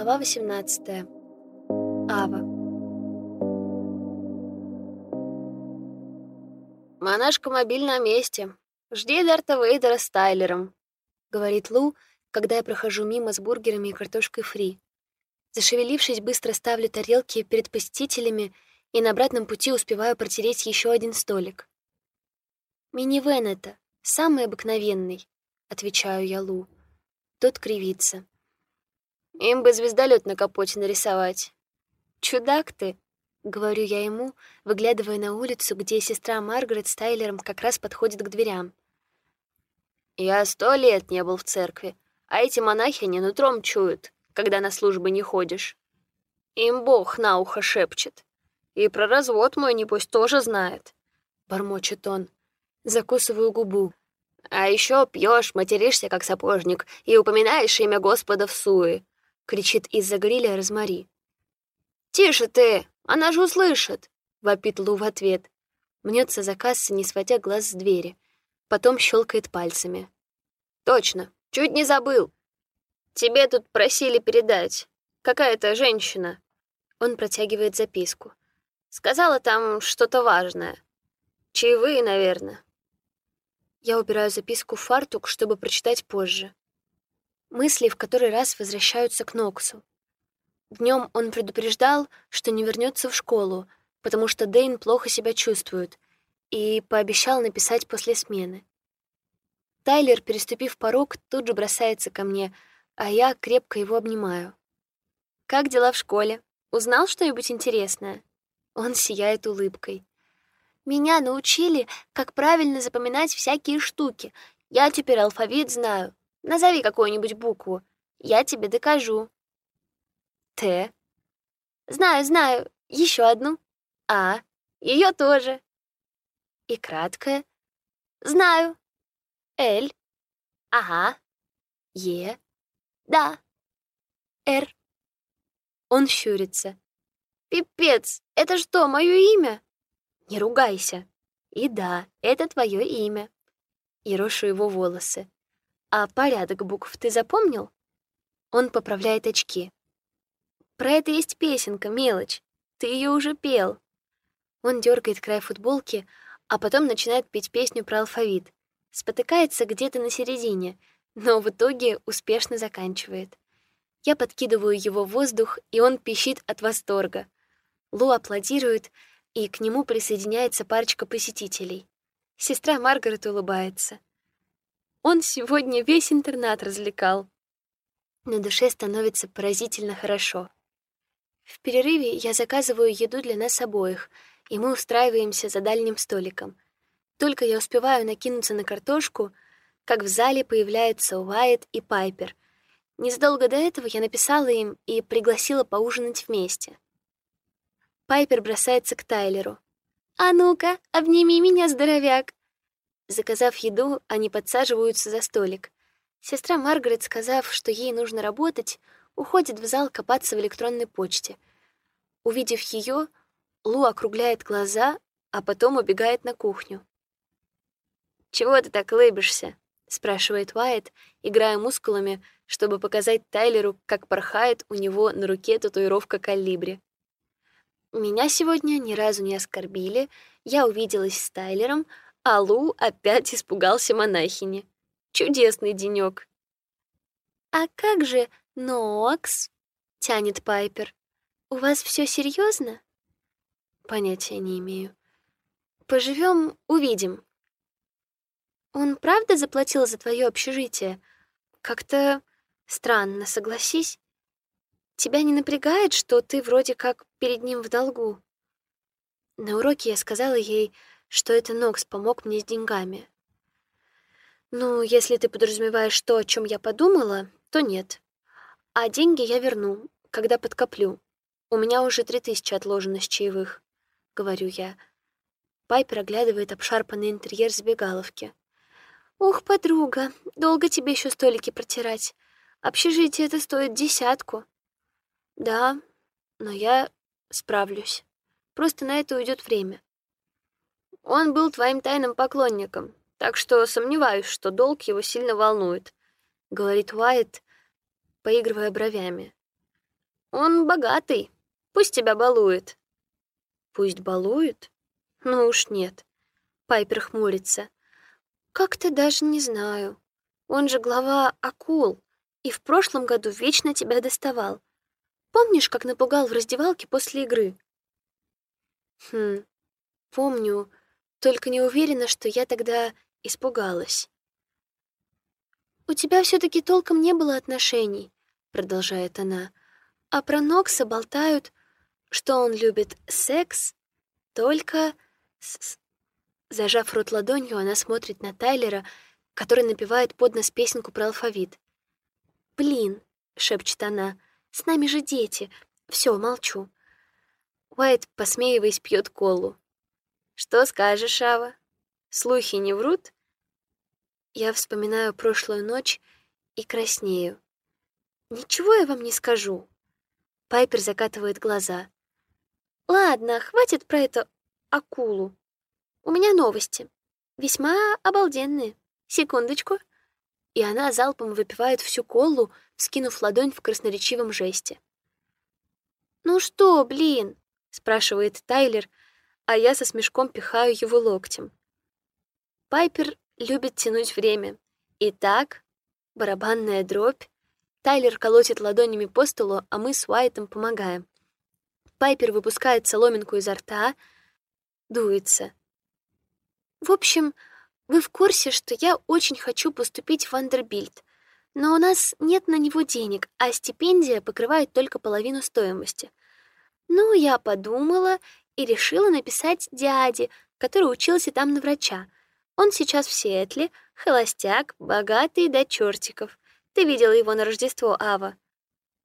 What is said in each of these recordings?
Глава 18. Ава. «Монашка мобиль на месте. Жди Дарта Вейдера с Тайлером», — говорит Лу, когда я прохожу мимо с бургерами и картошкой фри. Зашевелившись, быстро ставлю тарелки перед посетителями и на обратном пути успеваю протереть еще один столик. «Минивэн это, самый обыкновенный», — отвечаю я Лу. Тот кривится. Им бы звездолет на капоте нарисовать. Чудак ты, говорю я ему, выглядывая на улицу, где сестра Маргарет с Тайлером как раз подходит к дверям. Я сто лет не был в церкви, а эти монахи не нутром чуют, когда на службы не ходишь. Им Бог на ухо шепчет. И про развод мой, небось, тоже знает. Бормочет он. Закусываю губу. А еще пьешь, материшься, как сапожник, и упоминаешь имя Господа в суе кричит из-за гриля Розмари. «Тише ты! Она же услышит!» — вопит Лу в ответ. Мнется за кассой, не сводя глаз с двери. Потом щелкает пальцами. «Точно! Чуть не забыл! Тебе тут просили передать. Какая-то женщина». Он протягивает записку. «Сказала там что-то важное. Чаевые, наверное». Я убираю записку в фартук, чтобы прочитать позже. Мысли в который раз возвращаются к Ноксу. Днем он предупреждал, что не вернется в школу, потому что Дейн плохо себя чувствует, и пообещал написать после смены. Тайлер, переступив порог, тут же бросается ко мне, а я крепко его обнимаю. «Как дела в школе? Узнал что-нибудь интересное?» Он сияет улыбкой. «Меня научили, как правильно запоминать всякие штуки. Я теперь алфавит знаю. Назови какую-нибудь букву. Я тебе докажу. Т. Знаю, знаю. Еще одну. А. Ее тоже. И краткое. Знаю. Л. Ага. Е. Да. Р. Он щурится. Пипец, это что, мое имя? Не ругайся. И да, это твое имя. И рошу его волосы. А порядок букв ты запомнил? Он поправляет очки. Про это есть песенка, мелочь. Ты ее уже пел. Он дергает край футболки, а потом начинает петь песню про алфавит. Спотыкается где-то на середине, но в итоге успешно заканчивает. Я подкидываю его в воздух, и он пищит от восторга. Лу аплодирует, и к нему присоединяется парочка посетителей. Сестра Маргарет улыбается. Он сегодня весь интернат развлекал. На душе становится поразительно хорошо. В перерыве я заказываю еду для нас обоих, и мы устраиваемся за дальним столиком. Только я успеваю накинуться на картошку, как в зале появляются Уайт и Пайпер. Незадолго до этого я написала им и пригласила поужинать вместе. Пайпер бросается к Тайлеру. «А ну-ка, обними меня, здоровяк!» Заказав еду, они подсаживаются за столик. Сестра Маргарет, сказав, что ей нужно работать, уходит в зал копаться в электронной почте. Увидев ее, Лу округляет глаза, а потом убегает на кухню. «Чего ты так лыбишься?» — спрашивает Уайт, играя мускулами, чтобы показать Тайлеру, как порхает у него на руке татуировка калибри. Меня сегодня ни разу не оскорбили, я увиделась с Тайлером, а Лу опять испугался монахини. Чудесный денек. «А как же Нокс?» — тянет Пайпер. «У вас все серьезно? Понятия не имею. Поживем, увидим. Он правда заплатил за твое общежитие? Как-то странно, согласись. Тебя не напрягает, что ты вроде как перед ним в долгу? На уроке я сказала ей, что это Нокс помог мне с деньгами. Ну, если ты подразумеваешь то, о чем я подумала, то нет. А деньги я верну, когда подкоплю. У меня уже три тысячи отложено с чаевых, — говорю я. Пайпер оглядывает обшарпанный интерьер забегаловки. «Ух, подруга, долго тебе еще столики протирать. Общежитие это стоит десятку». «Да, но я справлюсь. Просто на это уйдет время. Он был твоим тайным поклонником, так что сомневаюсь, что долг его сильно волнует», — говорит Уайт, поигрывая бровями. Он богатый. Пусть тебя балует. Пусть балует? Ну уж нет. Пайпер хмурится. Как-то даже не знаю. Он же глава акул, и в прошлом году вечно тебя доставал. Помнишь, как напугал в раздевалке после игры? Хм, помню, только не уверена, что я тогда испугалась. «У тебя все таки толком не было отношений», — продолжает она. «А про Нокса болтают, что он любит секс только с...» Зажав рот ладонью, она смотрит на Тайлера, который напевает под нос песенку про алфавит. «Блин», — шепчет она, — «с нами же дети. Все, молчу». Уайт, посмеиваясь, пьет колу. «Что скажешь, Ава? Слухи не врут?» Я вспоминаю прошлую ночь и краснею. «Ничего я вам не скажу». Пайпер закатывает глаза. «Ладно, хватит про эту акулу. У меня новости. Весьма обалденные. Секундочку». И она залпом выпивает всю колу, скинув ладонь в красноречивом жесте. «Ну что, блин?» — спрашивает Тайлер, а я со смешком пихаю его локтем. Пайпер любит тянуть время. Итак, барабанная дробь. Тайлер колотит ладонями по столу, а мы с Уайтом помогаем. Пайпер выпускает соломинку изо рта, дуется. В общем, вы в курсе, что я очень хочу поступить в Вандербильд, но у нас нет на него денег, а стипендия покрывает только половину стоимости. Ну, я подумала и решила написать дяде, который учился там на врача. Он сейчас в Сиэтле, холостяк, богатый до чертиков. Ты видела его на Рождество, Ава.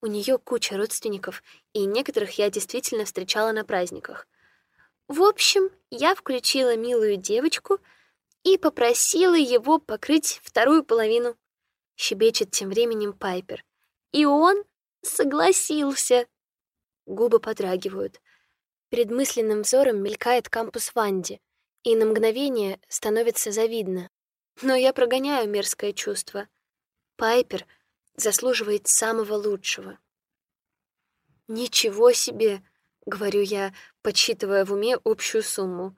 У нее куча родственников, и некоторых я действительно встречала на праздниках. В общем, я включила милую девочку и попросила его покрыть вторую половину. Щебечет тем временем Пайпер. И он согласился. Губы подрагивают. Перед мысленным взором мелькает кампус Ванди, и на мгновение становится завидно. Но я прогоняю мерзкое чувство. Пайпер заслуживает самого лучшего. «Ничего себе!» — говорю я, подсчитывая в уме общую сумму.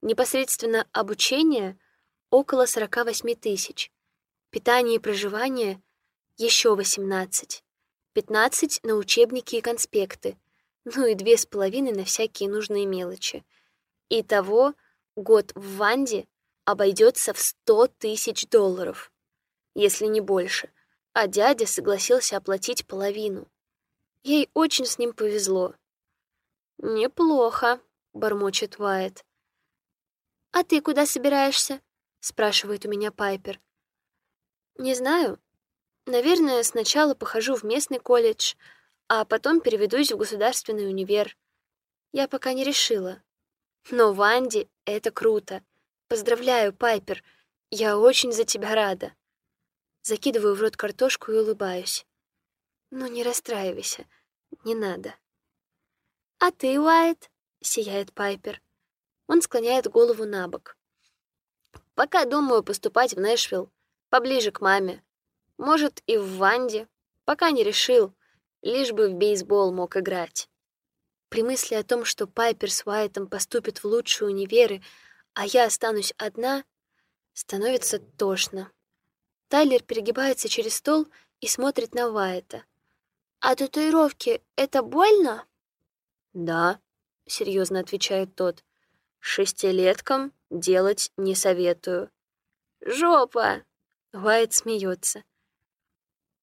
Непосредственно обучение — около 48 тысяч. Питание и проживание — еще 18. 15 на учебники и конспекты ну и две с половиной на всякие нужные мелочи. Итого год в Ванде обойдется в сто тысяч долларов, если не больше, а дядя согласился оплатить половину. Ей очень с ним повезло. «Неплохо», — бормочет Вайт. «А ты куда собираешься?» — спрашивает у меня Пайпер. «Не знаю. Наверное, сначала похожу в местный колледж, а потом переведусь в государственный универ. Я пока не решила. Но Ванди — это круто. Поздравляю, Пайпер. Я очень за тебя рада. Закидываю в рот картошку и улыбаюсь. Ну, не расстраивайся. Не надо. А ты, Уайт? Сияет Пайпер. Он склоняет голову на бок. Пока думаю поступать в Нэшвилл, поближе к маме. Может, и в Ванде. Пока не решил лишь бы в бейсбол мог играть. При мысли о том, что Пайпер с Уайтом поступит в лучшие универы, а я останусь одна, становится тошно. Тайлер перегибается через стол и смотрит на Уайта. «А татуировки — это больно?» «Да», — серьезно отвечает тот. «Шестилеткам делать не советую». «Жопа!» — Уайт смеется.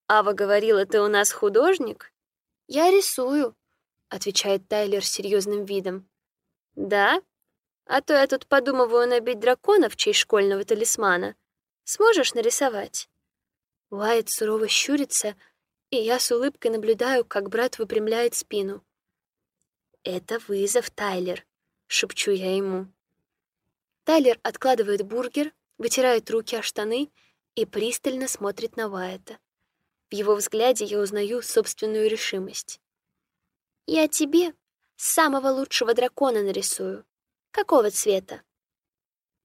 «Ава говорила, ты у нас художник?» «Я рисую», — отвечает Тайлер с серьезным видом. «Да? А то я тут подумываю набить дракона в честь школьного талисмана. Сможешь нарисовать?» Уайт сурово щурится, и я с улыбкой наблюдаю, как брат выпрямляет спину. «Это вызов, Тайлер», — шепчу я ему. Тайлер откладывает бургер, вытирает руки о штаны и пристально смотрит на Уайта. В его взгляде я узнаю собственную решимость. «Я тебе самого лучшего дракона нарисую. Какого цвета?»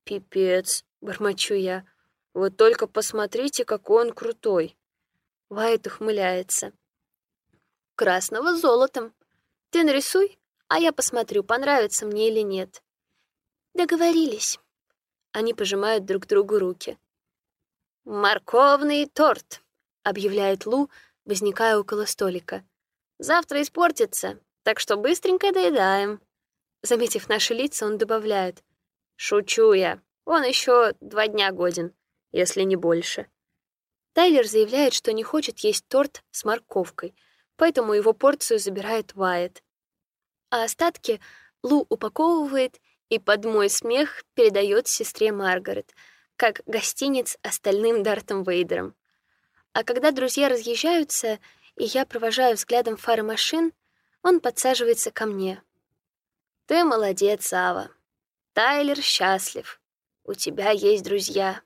«Пипец», — бормочу я. «Вы только посмотрите, какой он крутой!» Вайт ухмыляется. красного золотом. Ты нарисуй, а я посмотрю, понравится мне или нет. Договорились. Они пожимают друг другу руки. «Морковный торт», — объявляет Лу, возникая около столика. «Завтра испортится, так что быстренько доедаем». Заметив наши лица, он добавляет. «Шучу я. Он еще два дня годен, если не больше». Тайлер заявляет, что не хочет есть торт с морковкой, поэтому его порцию забирает Вайет. А остатки Лу упаковывает и под мой смех передает сестре Маргарет, как гостиниц остальным Дартом Вейдером. А когда друзья разъезжаются, и я провожаю взглядом фары машин, он подсаживается ко мне. «Ты молодец, Ава. Тайлер счастлив. У тебя есть друзья.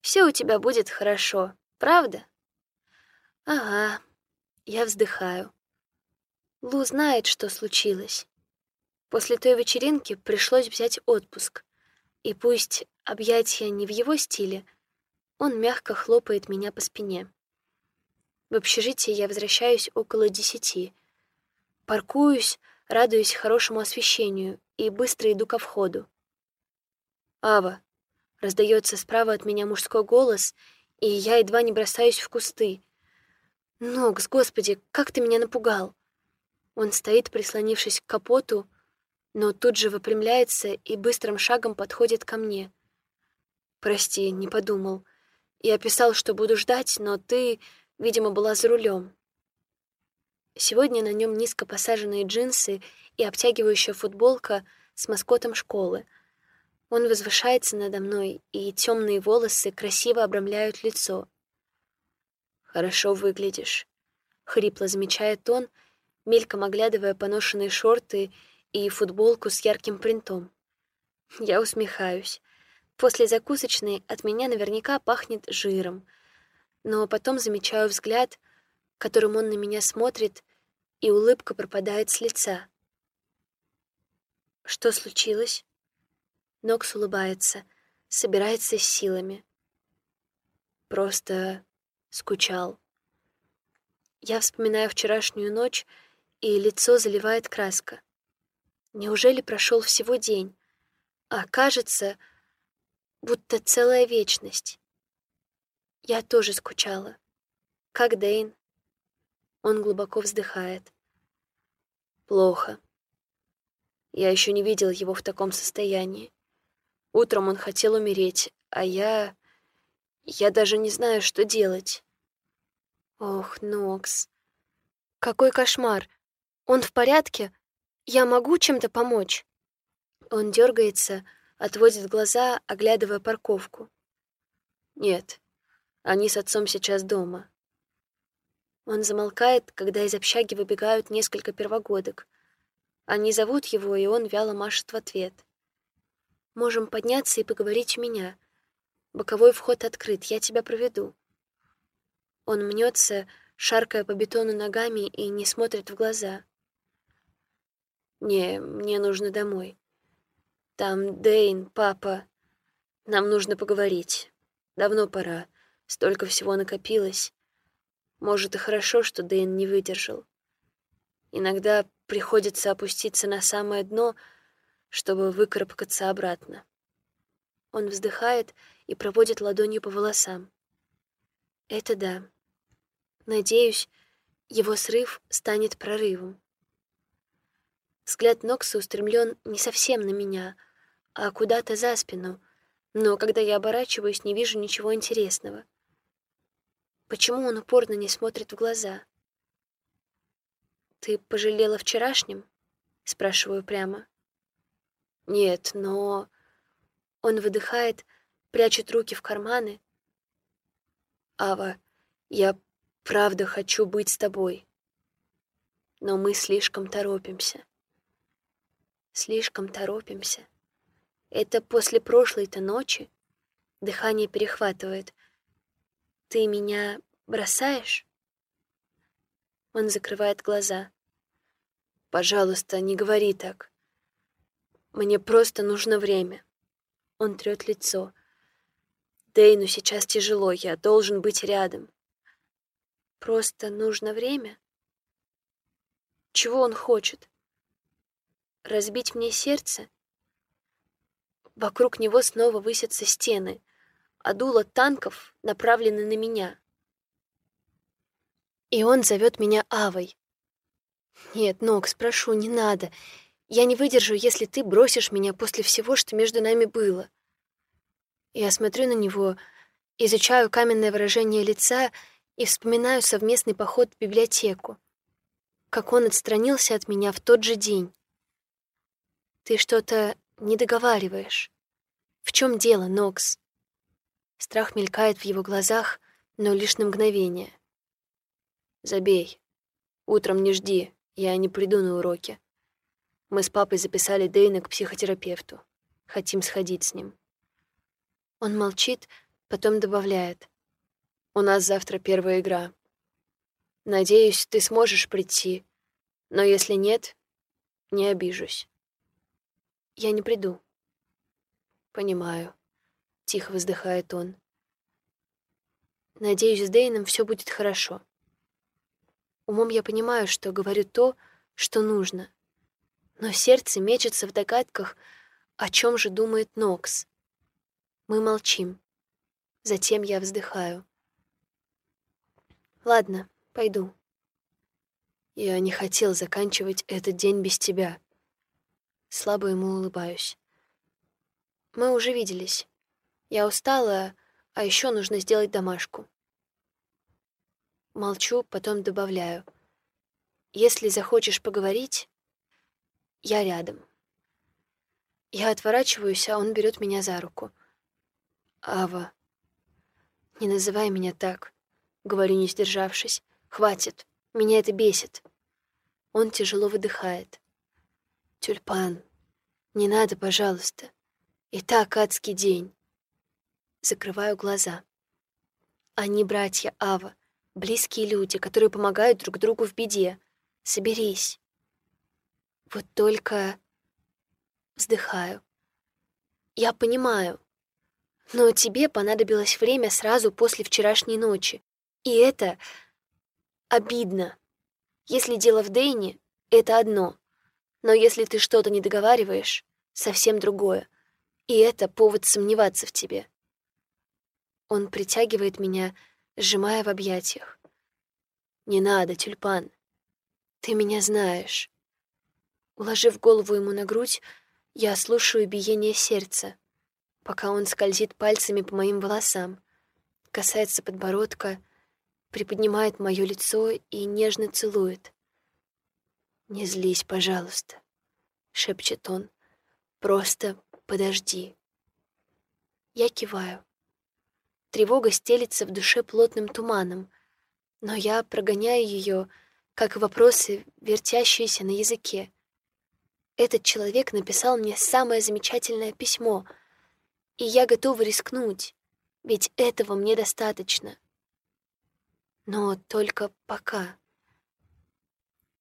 Все у тебя будет хорошо, правда?» «Ага». Я вздыхаю. Лу знает, что случилось. После той вечеринки пришлось взять отпуск. И пусть объятия не в его стиле, он мягко хлопает меня по спине. В общежитие я возвращаюсь около десяти. Паркуюсь, радуюсь хорошему освещению и быстро иду ко входу. «Ава!» — раздается справа от меня мужской голос, и я едва не бросаюсь в кусты. «Нокс, господи, как ты меня напугал!» Он стоит, прислонившись к капоту, но тут же выпрямляется и быстрым шагом подходит ко мне. «Прости, не подумал. Я писал, что буду ждать, но ты, видимо, была за рулем. Сегодня на нем низко посаженные джинсы и обтягивающая футболка с маскотом школы. Он возвышается надо мной, и темные волосы красиво обрамляют лицо. «Хорошо выглядишь», — хрипло замечает он, мельком оглядывая поношенные шорты и футболку с ярким принтом. Я усмехаюсь. После закусочной от меня наверняка пахнет жиром. Но потом замечаю взгляд, которым он на меня смотрит, и улыбка пропадает с лица. Что случилось? Нокс улыбается, собирается с силами. Просто скучал. Я вспоминаю вчерашнюю ночь, и лицо заливает краска. Неужели прошел всего день? А кажется, будто целая вечность. Я тоже скучала. Как Дэйн? Он глубоко вздыхает. Плохо. Я еще не видел его в таком состоянии. Утром он хотел умереть, а я... Я даже не знаю, что делать. Ох, Нокс. Какой кошмар. Он в порядке? Я могу чем-то помочь?» Он дергается, отводит глаза, оглядывая парковку. «Нет, они с отцом сейчас дома». Он замолкает, когда из общаги выбегают несколько первогодок. Они зовут его, и он вяло машет в ответ. «Можем подняться и поговорить у меня. Боковой вход открыт, я тебя проведу». Он мнется, шаркая по бетону ногами и не смотрит в глаза. «Не, мне нужно домой. Там Дэйн, папа. Нам нужно поговорить. Давно пора. Столько всего накопилось. Может, и хорошо, что Дэйн не выдержал. Иногда приходится опуститься на самое дно, чтобы выкарабкаться обратно. Он вздыхает и проводит ладонью по волосам. Это да. Надеюсь, его срыв станет прорывом. Взгляд Нокса устремлен не совсем на меня, а куда-то за спину, но когда я оборачиваюсь, не вижу ничего интересного. Почему он упорно не смотрит в глаза? «Ты пожалела вчерашнем?» — спрашиваю прямо. «Нет, но...» Он выдыхает, прячет руки в карманы. «Ава, я правда хочу быть с тобой, но мы слишком торопимся». Слишком торопимся. Это после прошлой-то ночи. Дыхание перехватывает. Ты меня бросаешь? Он закрывает глаза. Пожалуйста, не говори так. Мне просто нужно время. Он трёт лицо. Дейну сейчас тяжело, я должен быть рядом. Просто нужно время? Чего он хочет? Разбить мне сердце? Вокруг него снова высятся стены, а дуло танков направлены на меня. И он зовет меня Авой. Нет, Нокс, прошу, не надо. Я не выдержу, если ты бросишь меня после всего, что между нами было. Я смотрю на него, изучаю каменное выражение лица и вспоминаю совместный поход в библиотеку. Как он отстранился от меня в тот же день. Ты что-то не договариваешь. В чем дело, Нокс? Страх мелькает в его глазах, но лишь на мгновение. Забей. Утром не жди, я не приду на уроки. Мы с папой записали Дэйна к психотерапевту. Хотим сходить с ним. Он молчит, потом добавляет. У нас завтра первая игра. Надеюсь, ты сможешь прийти, но если нет, не обижусь. Я не приду. Понимаю. Тихо вздыхает он. Надеюсь, с Дэйном все будет хорошо. Умом я понимаю, что говорю то, что нужно. Но сердце мечется в догадках, о чем же думает Нокс. Мы молчим. Затем я вздыхаю. Ладно, пойду. Я не хотел заканчивать этот день без тебя. Слабо ему улыбаюсь. Мы уже виделись. Я устала, а еще нужно сделать домашку. Молчу, потом добавляю. Если захочешь поговорить, я рядом. Я отворачиваюсь, а он берет меня за руку. Ава, не называй меня так, говорю, не сдержавшись. Хватит, меня это бесит. Он тяжело выдыхает. Тюльпан, не надо, пожалуйста. И так адский день. Закрываю глаза. Они братья Ава, близкие люди, которые помогают друг другу в беде. Соберись. Вот только... Вздыхаю. Я понимаю. Но тебе понадобилось время сразу после вчерашней ночи. И это обидно. Если дело в Дэйне, это одно. Но если ты что-то не договариваешь, совсем другое. И это повод сомневаться в тебе. Он притягивает меня, сжимая в объятиях. «Не надо, тюльпан. Ты меня знаешь». Уложив голову ему на грудь, я слушаю биение сердца, пока он скользит пальцами по моим волосам, касается подбородка, приподнимает мое лицо и нежно целует. «Не злись, пожалуйста», — шепчет он. «Просто подожди». Я киваю. Тревога стелится в душе плотным туманом, но я прогоняю ее, как вопросы, вертящиеся на языке. Этот человек написал мне самое замечательное письмо, и я готова рискнуть, ведь этого мне достаточно. Но только пока.